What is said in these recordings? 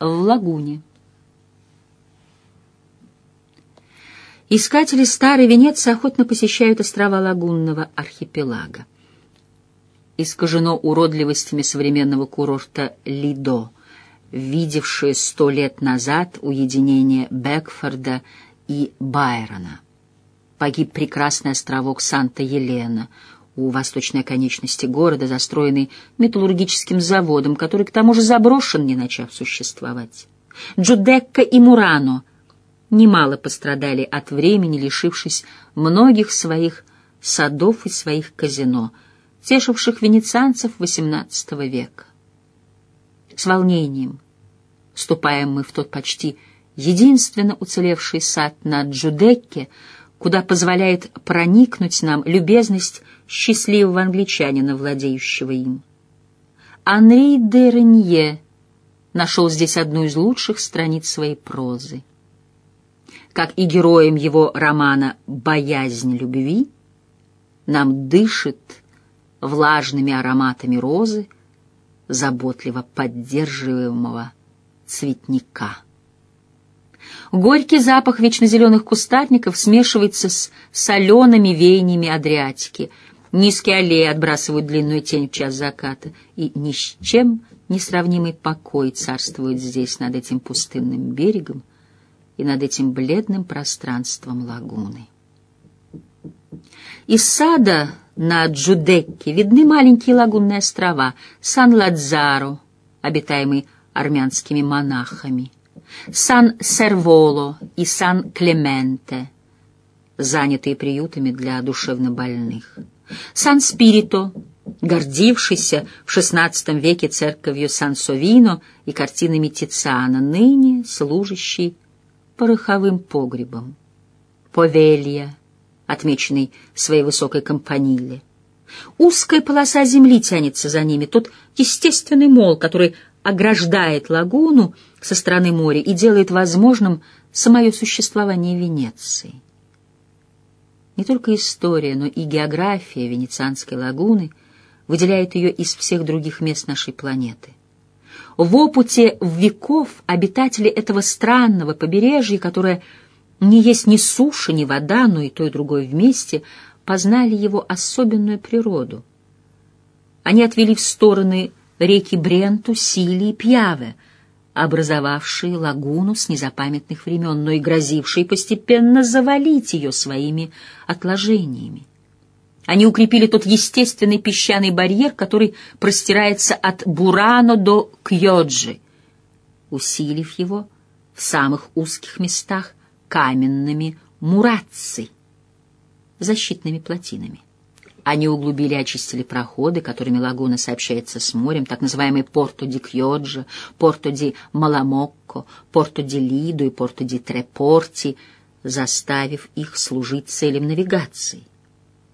в лагуне. Искатели старой Венеции охотно посещают острова лагунного архипелага. Искажено уродливостями современного курорта Лидо, видевшее сто лет назад уединение Бекфорда и Байрона. Погиб прекрасный островок Санта-Елена у восточной оконечности города, застроенный металлургическим заводом, который к тому же заброшен, не начав существовать. Джудекка и Мурано немало пострадали от времени, лишившись многих своих садов и своих казино, тешивших венецианцев XVIII века. С волнением ступаем мы в тот почти единственно уцелевший сад на Джудекке, куда позволяет проникнуть нам любезность счастливого англичанина, владеющего им. Анри де Ренье нашел здесь одну из лучших страниц своей прозы. Как и героям его романа «Боязнь любви», нам дышит влажными ароматами розы, заботливо поддерживаемого цветника. Горький запах вечно зеленых кустарников смешивается с солеными веяниями Адриатики. Низкие аллеи отбрасывают длинную тень в час заката, и ни с чем несравнимый покой царствует здесь над этим пустынным берегом и над этим бледным пространством лагуны. Из сада на Джудекке видны маленькие лагунные острова Сан-Ладзаро, обитаемый армянскими монахами, Сан-Серволо и Сан-Клементе, занятые приютами для душевнобольных, Сан-Спирито, гордившийся в XVI веке церковью Сан-Совино и картинами Тициана, ныне служащий пороховым погребом, Повелья, отмеченный своей высокой компаниле. Узкая полоса земли тянется за ними, тот естественный мол, который ограждает лагуну со стороны моря и делает возможным самое существование Венеции. Не только история, но и география Венецианской лагуны выделяет ее из всех других мест нашей планеты. В опуте веков обитатели этого странного побережья, которое не есть ни суша, ни вода, но и то и другое вместе, познали его особенную природу. Они отвели в стороны реки Бренту, Сили и Пьяве, образовавшие лагуну с незапамятных времен, но и грозившие постепенно завалить ее своими отложениями. Они укрепили тот естественный песчаный барьер, который простирается от Бурано до Кьоджи, усилив его в самых узких местах каменными мурацци, защитными плотинами. Они углубили и очистили проходы, которыми лагуна сообщается с морем, так называемый Порто ди Кьоджо, Порто ди Маламокко, Порто ди Лидо и Порто ди Трепорти, заставив их служить целям навигации.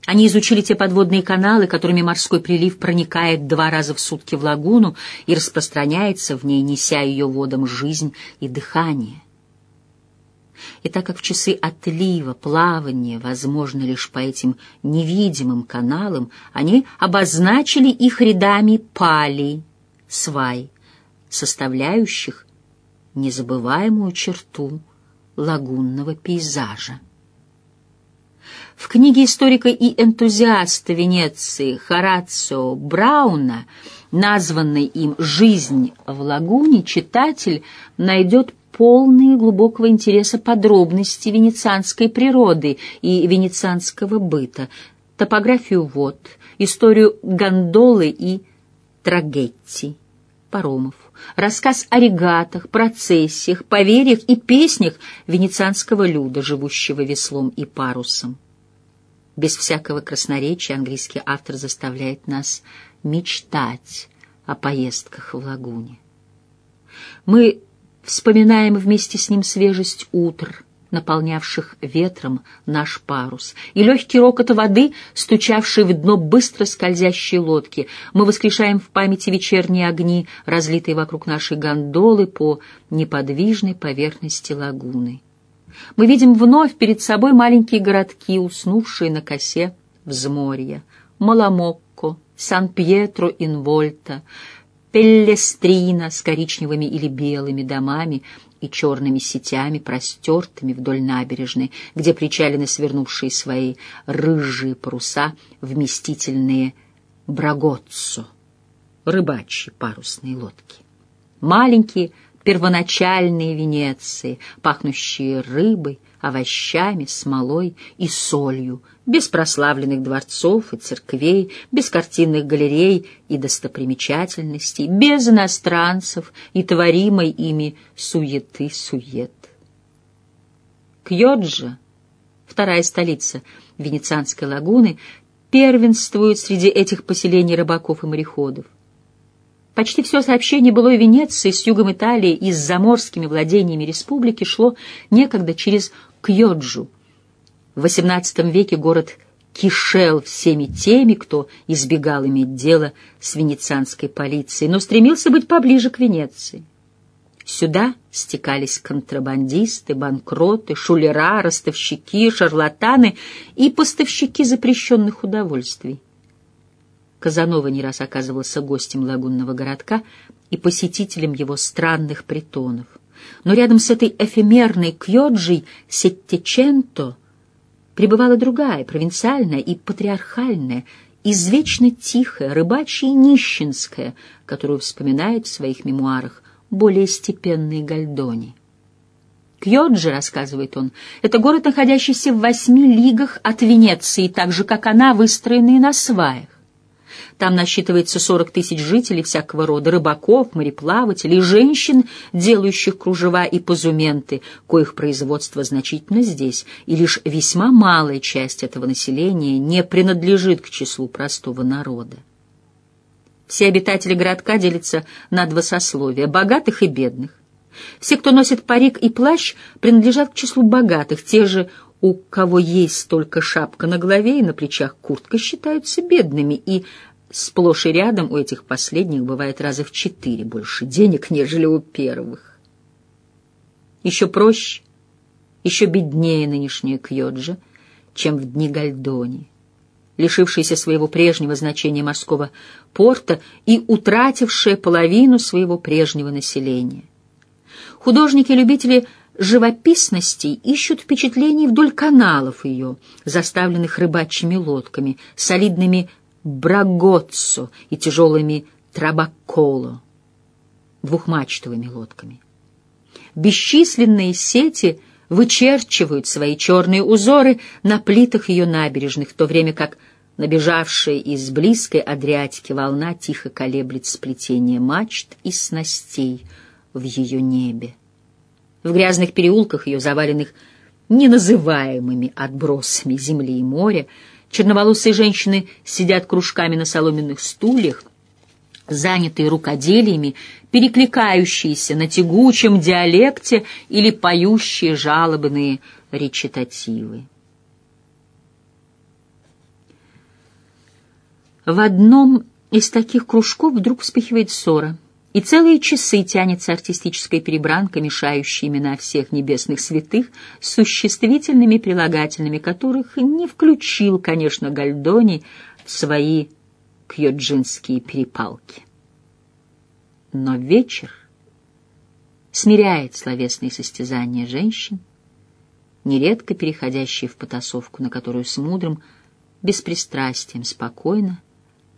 Они изучили те подводные каналы, которыми морской прилив проникает два раза в сутки в лагуну и распространяется в ней, неся ее водам жизнь и дыхание. И так как в часы отлива плавание возможно лишь по этим невидимым каналам, они обозначили их рядами палей, свай, составляющих незабываемую черту лагунного пейзажа. В книге историка и энтузиаста Венеции Хорацио Брауна, названной им «Жизнь в лагуне», читатель найдет полные глубокого интереса подробности венецианской природы и венецианского быта, топографию вод, историю гондолы и трагетти, паромов, рассказ о регатах, процессиях, поверьях и песнях венецианского люда, живущего веслом и парусом. Без всякого красноречия английский автор заставляет нас мечтать о поездках в лагуне. Мы Вспоминаем вместе с ним свежесть утр, наполнявших ветром наш парус, и легкий рокот воды, стучавший в дно быстро скользящей лодки. Мы воскрешаем в памяти вечерние огни, разлитые вокруг нашей гондолы по неподвижной поверхности лагуны. Мы видим вновь перед собой маленькие городки, уснувшие на косе взморья. Маламокко, Сан-Пьетро-Инвольта, Пеллестрина с коричневыми или белыми домами и черными сетями, простертыми вдоль набережной, где причалены свернувшие свои рыжие паруса, вместительные брагоццо, рыбачьи парусные лодки. Маленькие первоначальные Венеции, пахнущие рыбой, овощами, смолой и солью, без прославленных дворцов и церквей, без картинных галерей и достопримечательностей, без иностранцев и творимой ими суеты-сует. Кьоджа, вторая столица Венецианской лагуны, первенствует среди этих поселений рыбаков и мореходов. Почти все сообщение былой Венеции с югом Италии и с заморскими владениями республики шло некогда через Кьоджу. В XVIII веке город кишел всеми теми, кто избегал иметь дело с венецианской полицией, но стремился быть поближе к Венеции. Сюда стекались контрабандисты, банкроты, шулера, ростовщики, шарлатаны и поставщики запрещенных удовольствий. Казанова не раз оказывался гостем лагунного городка и посетителем его странных притонов. Но рядом с этой эфемерной Кьоджей Сеттеченто пребывала другая, провинциальная и патриархальная, извечно тихая, рыбачья и нищенская, которую вспоминает в своих мемуарах более степенный Гальдони. Кьоджи, рассказывает он, это город, находящийся в восьми лигах от Венеции, так же, как она, выстроенный на сваях. Там насчитывается 40 тысяч жителей всякого рода, рыбаков, мореплавателей, женщин, делающих кружева и позументы, коих производство значительно здесь, и лишь весьма малая часть этого населения не принадлежит к числу простого народа. Все обитатели городка делятся на два сословия — богатых и бедных. Все, кто носит парик и плащ, принадлежат к числу богатых, те же, у кого есть только шапка на голове и на плечах куртка, считаются бедными, и Сплошь и рядом у этих последних бывает раза в четыре больше денег, нежели у первых. Еще проще, еще беднее нынешняя Кьоджа, чем в дни Гальдони, лишившаяся своего прежнего значения морского порта и утратившая половину своего прежнего населения. Художники-любители живописности ищут впечатлений вдоль каналов ее, заставленных рыбачьими лодками, солидными брагоццо и тяжелыми трабаколо, двухмачтовыми лодками. Бесчисленные сети вычерчивают свои черные узоры на плитах ее набережных, в то время как набежавшая из близкой Адриатики волна тихо колеблет сплетение мачт и снастей в ее небе. В грязных переулках ее, заваленных неназываемыми отбросами земли и моря, Черноволосые женщины сидят кружками на соломенных стульях, занятые рукоделиями, перекликающиеся на тягучем диалекте или поющие жалобные речитативы. В одном из таких кружков вдруг вспыхивает ссора — и целые часы тянется артистическая перебранка, мешающая имена всех небесных святых с существительными прилагательными, которых не включил, конечно, Гальдони в свои кьоджинские перепалки. Но вечер смиряет словесные состязания женщин, нередко переходящие в потасовку, на которую с мудрым беспристрастием спокойно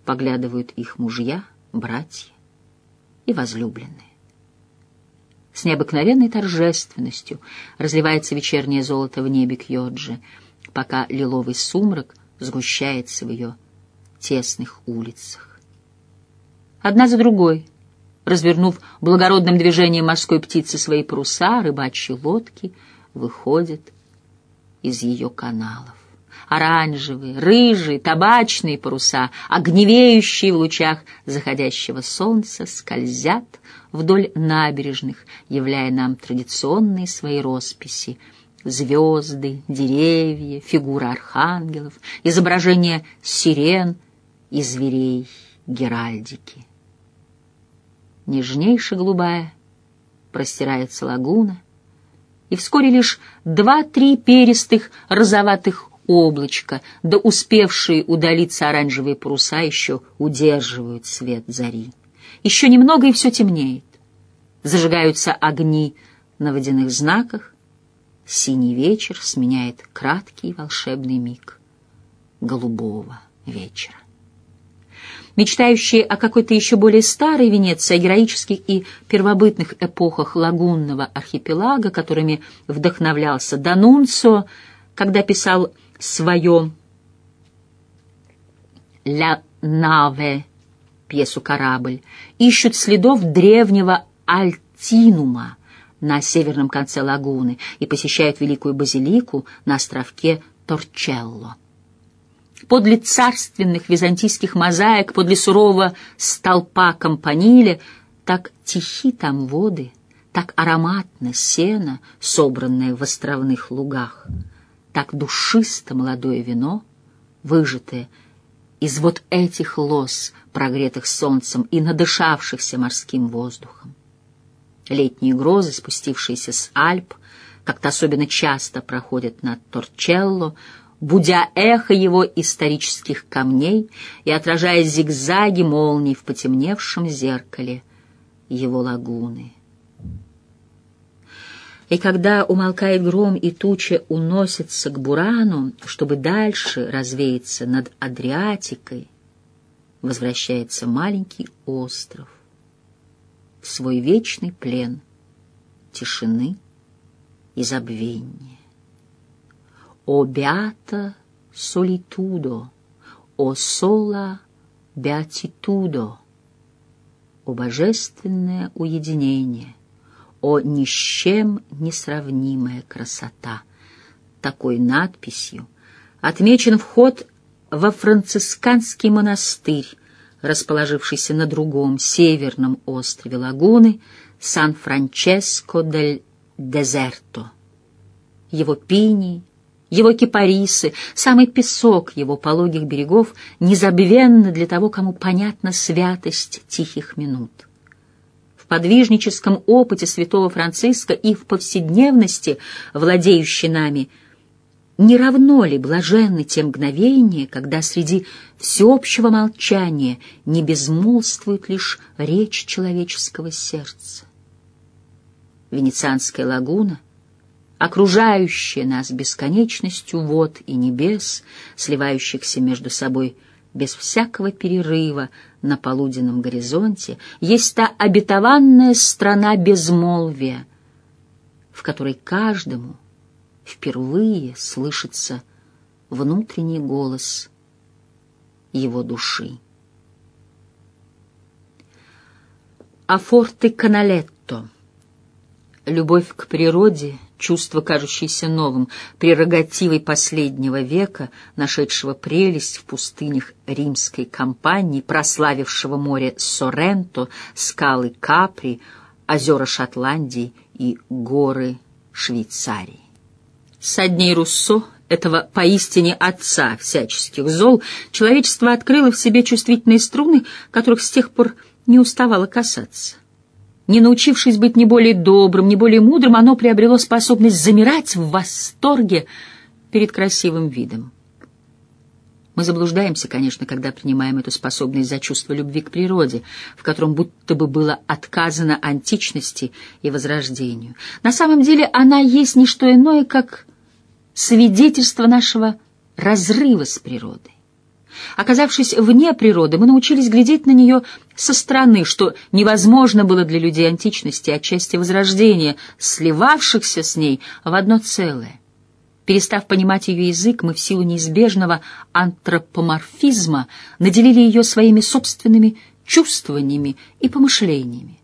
поглядывают их мужья, братья и возлюбленные. С необыкновенной торжественностью разливается вечернее золото в небе Кьоджи, пока лиловый сумрак сгущается в ее тесных улицах. Одна за другой, развернув благородным движением морской птицы свои паруса, рыбачьи лодки выходят из ее каналов оранжевые, рыжие, табачные паруса, огневеющие в лучах заходящего солнца, скользят вдоль набережных, являя нам традиционные свои росписи — звезды, деревья, фигуры архангелов, изображения сирен и зверей геральдики. Нежнейше голубая простирается лагуна, и вскоре лишь два-три перистых розоватых облачко, да успевшие удалиться оранжевые паруса еще удерживают свет зари. Еще немного, и все темнеет. Зажигаются огни на водяных знаках. Синий вечер сменяет краткий волшебный миг голубого вечера. Мечтающие о какой-то еще более старой Венеции, о героических и первобытных эпохах лагунного архипелага, которыми вдохновлялся Данунцо, когда писал свое «Ля Наве» пьесу «Корабль», ищут следов древнего Альтинума на северном конце лагуны и посещают Великую Базилику на островке Торчелло. Подле царственных византийских мозаик, подле сурового столпа Кампаниле, так тихи там воды, так ароматно сено, собранное в островных лугах, так душисто молодое вино, выжатое из вот этих лос, прогретых солнцем и надышавшихся морским воздухом. Летние грозы, спустившиеся с Альп, как-то особенно часто проходят над Торчелло, будя эхо его исторических камней и отражая зигзаги молний в потемневшем зеркале его лагуны. И когда умолкает гром и туча уносится к Бурану, чтобы дальше развеяться над Адриатикой, возвращается маленький остров в свой вечный плен тишины и забвения. О beata solitudo, о sola beatitudo, о божественное уединение, о ни с чем несравнимая красота. Такой надписью отмечен вход во францисканский монастырь, расположившийся на другом северном острове лагуны Сан-Франческо-дель-Дезерто. Его пинии, его кипарисы, самый песок его пологих берегов незабвенны для того, кому понятна святость тихих минут. Подвижническом опыте святого Франциска и в повседневности, владеющей нами, не равно ли блаженны те мгновения, когда среди всеобщего молчания не безмолвствует лишь речь человеческого сердца? Венецианская лагуна — окружающая нас бесконечностью вод и небес, сливающихся между собой без всякого перерыва на полуденном горизонте, есть та обетованная страна безмолвия, в которой каждому впервые слышится внутренний голос его души. Афорты Каналетто. Любовь к природе — чувство, кажущееся новым, прерогативой последнего века, нашедшего прелесть в пустынях римской кампании, прославившего море Соренто, скалы Капри, озера Шотландии и горы Швейцарии. Со дней Руссо, этого поистине отца всяческих зол, человечество открыло в себе чувствительные струны, которых с тех пор не уставало касаться. Не научившись быть ни более добрым, ни более мудрым, оно приобрело способность замирать в восторге перед красивым видом. Мы заблуждаемся, конечно, когда принимаем эту способность за чувство любви к природе, в котором будто бы было отказано античности и возрождению. На самом деле она есть не что иное, как свидетельство нашего разрыва с природой. Оказавшись вне природы, мы научились глядеть на нее со стороны, что невозможно было для людей античности, отчасти Возрождения, сливавшихся с ней в одно целое. Перестав понимать ее язык, мы в силу неизбежного антропоморфизма наделили ее своими собственными чувствованиями и помышлениями.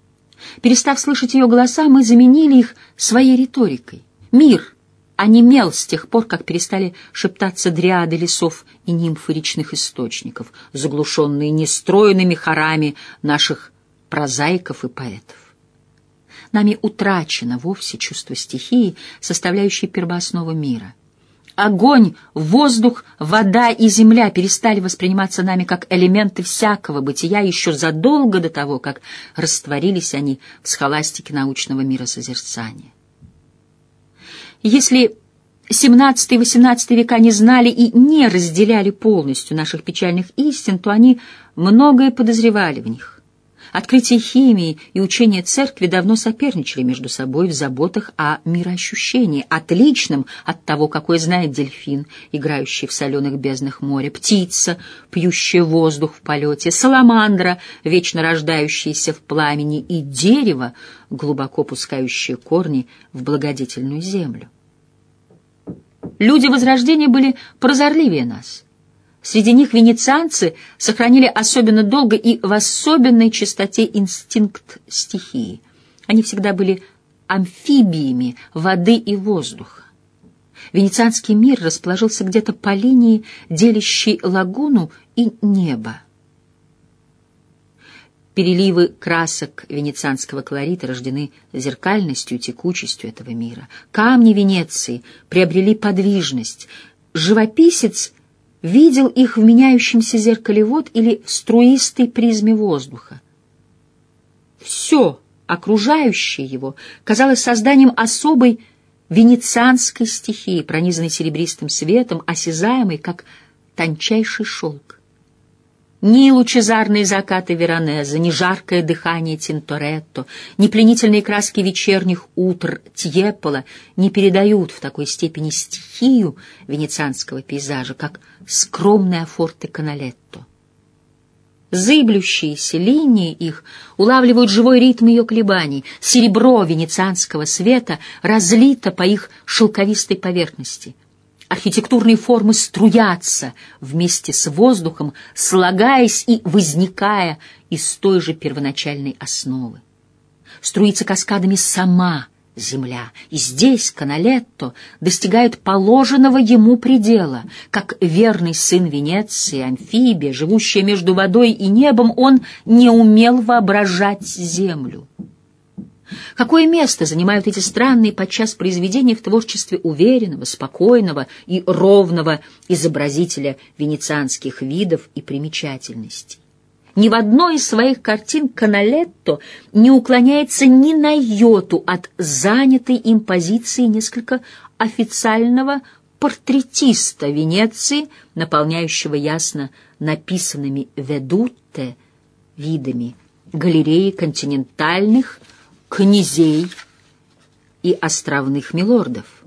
Перестав слышать ее голоса, мы заменили их своей риторикой. Мир — онемел с тех пор, как перестали шептаться дриады лесов и нимфы речных источников, заглушенные нестроенными хорами наших прозаиков и поэтов. Нами утрачено вовсе чувство стихии, составляющей первооснову мира. Огонь, воздух, вода и земля перестали восприниматься нами как элементы всякого бытия еще задолго до того, как растворились они в схоластике научного мира созерцания. Если XVII и XVIII века не знали и не разделяли полностью наших печальных истин, то они многое подозревали в них. Открытие химии и учение церкви давно соперничали между собой в заботах о мироощущении, отличном от того, какой знает дельфин, играющий в соленых безднах моря, птица, пьющая воздух в полете, саламандра, вечно рождающаяся в пламени, и дерево, глубоко пускающее корни в благодетельную землю. Люди Возрождения были прозорливее нас. Среди них венецианцы сохранили особенно долго и в особенной чистоте инстинкт стихии. Они всегда были амфибиями воды и воздуха. Венецианский мир расположился где-то по линии, делящей лагуну и небо. Переливы красок венецианского колорита рождены зеркальностью и текучестью этого мира. Камни Венеции приобрели подвижность. Живописец видел их в меняющемся зеркале вод или в струистой призме воздуха. Все окружающее его казалось созданием особой венецианской стихии, пронизанной серебристым светом, осязаемой, как тончайший шелк. Ни лучезарные закаты Веронеза, ни жаркое дыхание Тинторетто, ни пленительные краски вечерних утр Тьепола не передают в такой степени стихию венецианского пейзажа, как скромные форты Каналетто. Зыблющиеся линии их улавливают живой ритм ее колебаний, серебро венецианского света разлито по их шелковистой поверхности — Архитектурные формы струятся вместе с воздухом, слагаясь и возникая из той же первоначальной основы. Струится каскадами сама земля, и здесь Каналетто достигает положенного ему предела. Как верный сын Венеции, амфибия, живущая между водой и небом, он не умел воображать землю. Какое место занимают эти странные подчас произведения в творчестве уверенного, спокойного и ровного изобразителя венецианских видов и примечательностей? Ни в одной из своих картин Каналетто не уклоняется ни на йоту от занятой им позиции несколько официального портретиста Венеции, наполняющего ясно написанными «ведутте» видами галереи континентальных князей и островных милордов.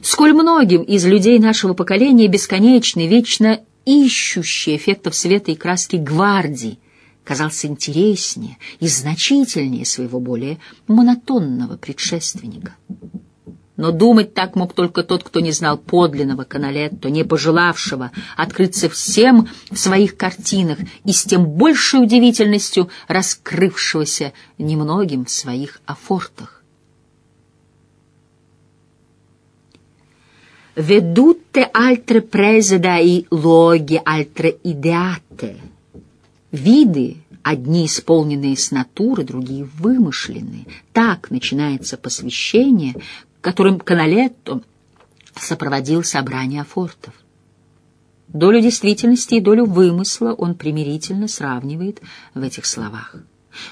Сколь многим из людей нашего поколения бесконечный, вечно ищущий эффектов света и краски гвардии казался интереснее и значительнее своего более монотонного предшественника. Но думать так мог только тот, кто не знал подлинного Каналетто, не пожелавшего открыться всем в своих картинах и с тем большей удивительностью раскрывшегося немногим в своих афортах. «Ведутте альтре презе и логи альтре идеате» Виды, одни исполненные с натуры, другие вымышленные. Так начинается посвящение, которым Каналетто сопроводил собрание афортов. Долю действительности и долю вымысла он примирительно сравнивает в этих словах.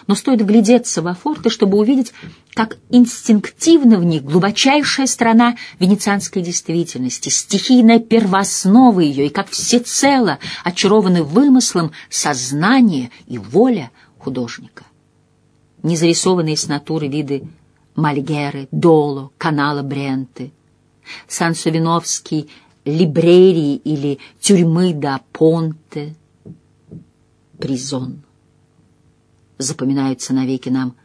Но стоит вглядеться в афорты, чтобы увидеть, как инстинктивно в них глубочайшая сторона венецианской действительности, стихийная первооснова ее, и как всецело очарованы вымыслом сознание и воля художника. Незарисованные с натуры виды Мальгеры, Доло, канала Бренты, Сан-Савиновский, Либрерии или тюрьмы да Понте, Призон. Запоминаются навеки нам,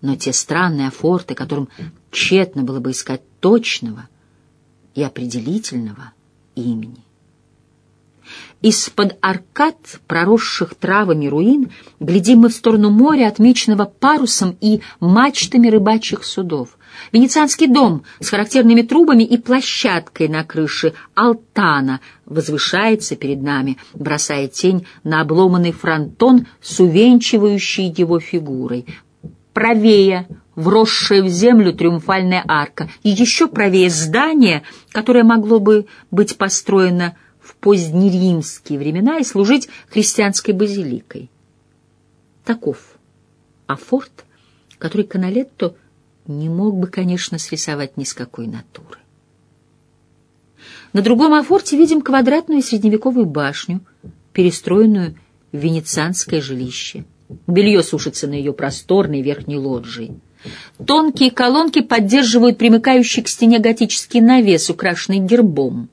но те странные афорты, которым тщетно было бы искать точного и определительного имени. Из-под аркад, проросших травами руин, глядим мы в сторону моря, отмеченного парусом и мачтами рыбачьих судов. Венецианский дом с характерными трубами и площадкой на крыше Алтана возвышается перед нами, бросая тень на обломанный фронтон с увенчивающей его фигурой. Правее вросшая в землю триумфальная арка, и еще правее здание, которое могло бы быть построено позднеримские времена и служить христианской базиликой. Таков афорт, который Каналетто не мог бы, конечно, срисовать ни с какой натуры. На другом афорте видим квадратную средневековую башню, перестроенную в венецианское жилище. Белье сушится на ее просторной верхней лоджии. Тонкие колонки поддерживают примыкающий к стене готический навес, украшенный гербом.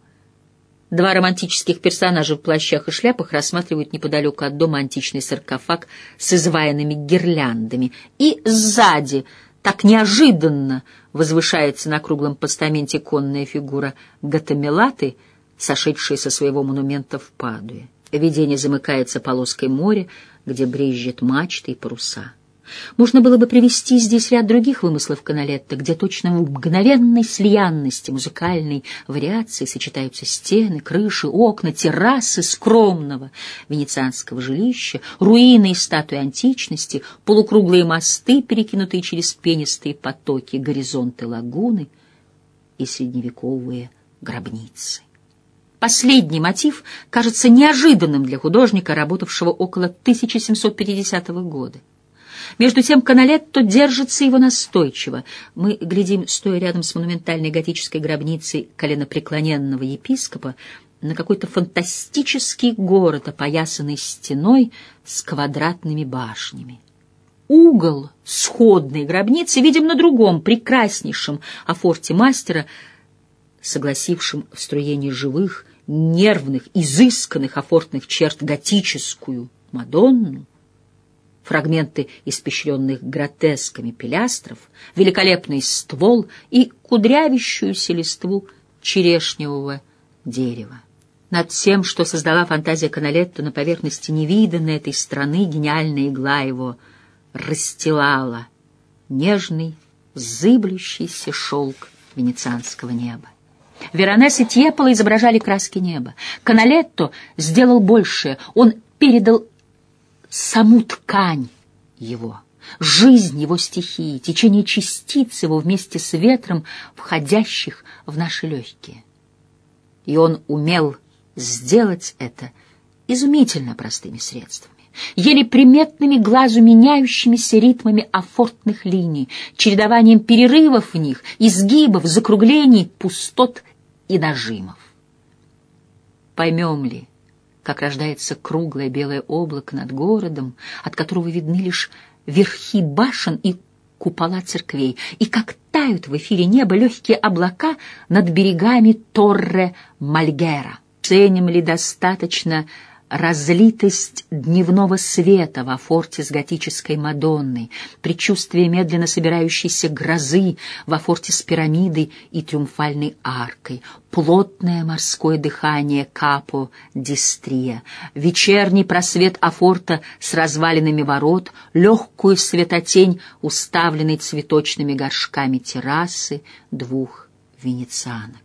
Два романтических персонажа в плащах и шляпах рассматривают неподалеку от дома античный саркофаг с изваянными гирляндами. И сзади, так неожиданно, возвышается на круглом постаменте конная фигура Гатамелаты, сошедшая со своего монумента в Падуе. Видение замыкается полоской моря, где брезжат мачты и паруса. Можно было бы привести здесь ряд других вымыслов Каналетта, где точно в мгновенной слиянности музыкальной вариации сочетаются стены, крыши, окна, террасы скромного венецианского жилища, руины и статуи античности, полукруглые мосты, перекинутые через пенистые потоки, горизонты лагуны и средневековые гробницы. Последний мотив кажется неожиданным для художника, работавшего около 1750 года. Между тем Каналетто держится его настойчиво. Мы глядим, стоя рядом с монументальной готической гробницей коленопреклоненного епископа, на какой-то фантастический город, опоясанный стеной с квадратными башнями. Угол сходной гробницы видим на другом, прекраснейшем афорте мастера, согласившем в строении живых, нервных, изысканных афортных черт готическую Мадонну, фрагменты испещренных гротесками пилястров, великолепный ствол и кудрявящуюся листву черешневого дерева. Над всем, что создала фантазия Каналетто на поверхности невиданной этой страны, гениальная игла его расстилала нежный, зыблющийся шелк венецианского неба. Веронес и Тьеполо изображали краски неба. Каналетто сделал большее. Он передал саму ткань его, жизнь его стихии, течение частиц его вместе с ветром, входящих в наши легкие. И он умел сделать это изумительно простыми средствами еле приметными глазу меняющимися ритмами афортных линий, чередованием перерывов в них, изгибов, закруглений, пустот и нажимов. Поймем ли, как рождается круглое белое облако над городом, от которого видны лишь верхи башен и купола церквей, и как тают в эфире неба легкие облака над берегами Торре-Мальгера. Ценим ли достаточно разлитость дневного света во форте с готической Мадонной, предчувствие медленно собирающейся грозы во форте с пирамидой и триумфальной аркой, плотное морское дыхание Капо Дистрия, вечерний просвет афорта с развалинами ворот, легкую светотень, уставленной цветочными горшками террасы двух венецианок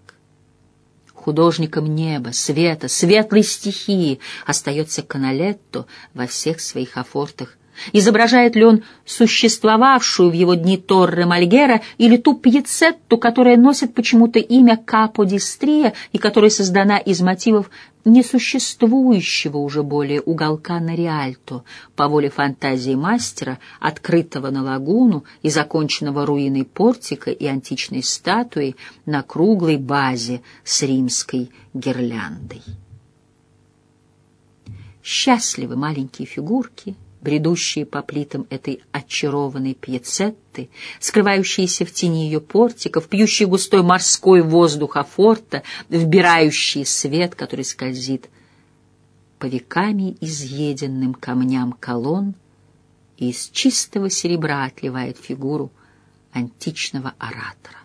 художником неба, света, светлой стихии, остается Каналетто во всех своих афортах. Изображает ли он существовавшую в его дни Торре Мальгера или ту пьецетту, которая носит почему-то имя Капо Дистрия и которая создана из мотивов несуществующего уже более уголка на Риальто, по воле фантазии мастера, открытого на лагуну и законченного руиной портика и античной статуей на круглой базе с римской гирляндой. Счастливы маленькие фигурки — бредущие по плитам этой очарованной пьецетты, скрывающиеся в тени ее портиков, пьющие густой морской воздух афорта, вбирающие свет, который скользит по веками изъеденным камням колонн и из чистого серебра отливает фигуру античного оратора.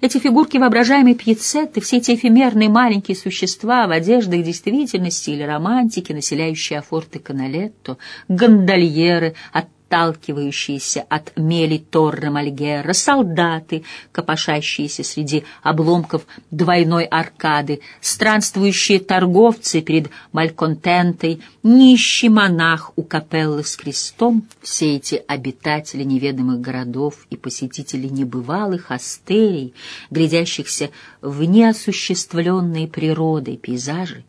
Эти фигурки воображаемой пьецетты, все эти эфемерные маленькие существа в одеждах действительности или романтики, населяющие афорты Каналетто, гондольеры, от отталкивающиеся от мели Торре Мальгера, солдаты, копошащиеся среди обломков двойной аркады, странствующие торговцы перед Мальконтентой, нищий монах у капеллы с крестом, все эти обитатели неведомых городов и посетители небывалых астерий, глядящихся в неосуществленные природой пейзажи,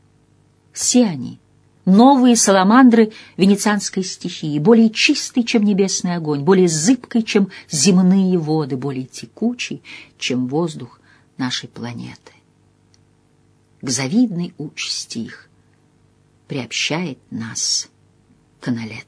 все они — новые саламандры венецианской стихии, более чистый, чем небесный огонь, более зыбкой, чем земные воды, более текучий, чем воздух нашей планеты. К завидной участи их приобщает нас Каналет.